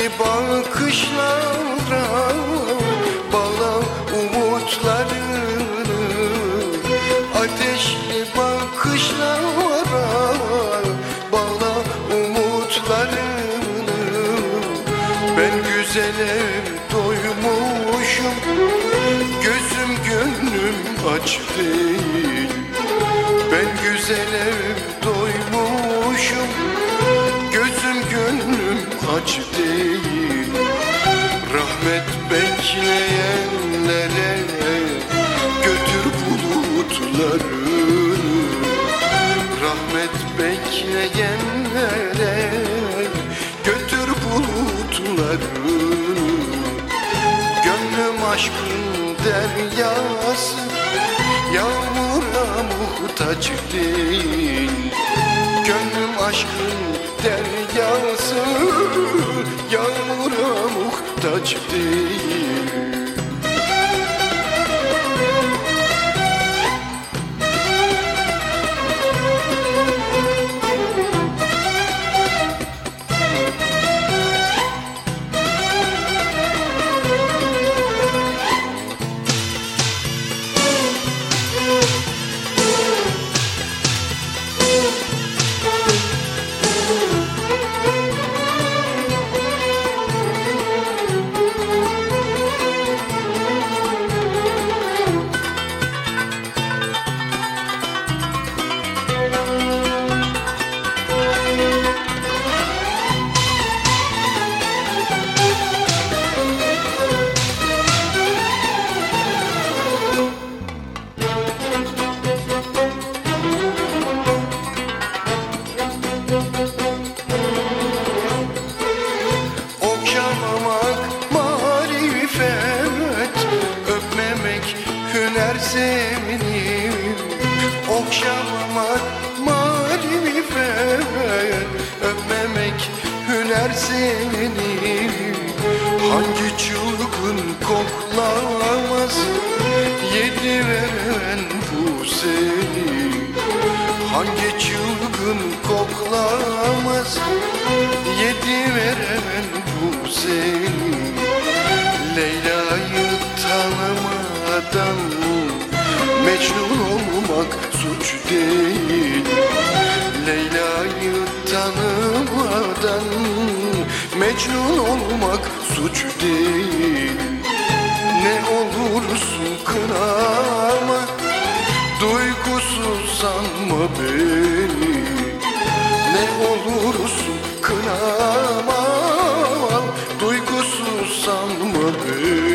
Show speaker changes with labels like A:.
A: Ateşli bakışlara bağla umutlarını Ateşli bakışlara bağla umutlarını. Ben güzele doymuşum Gözüm gönlüm aç değil. Ben güzele bekleyenlere Götür bulutlarını Gönlüm aşkın deryası Yağmura muhtaç değil. Gönlüm aşkın deryası Yağmura muhtaç değil Okşamamak marifet Öpmemek hüner senin Okşamamak marifet Öpmemek hüner senin Hangi çılgın koklamaz Yedi veren bu seni? Hangi çılgın koklamaz Yedi veren bu seni. Leyla'yı tanımadan Mecnun olmak suç değil. Leyla'yı tanımadan Mecnun olmak suç değil. Ne olursun kınama Duygusuz sanma beni? Ne olursun kınama Duygusuz sanma beni?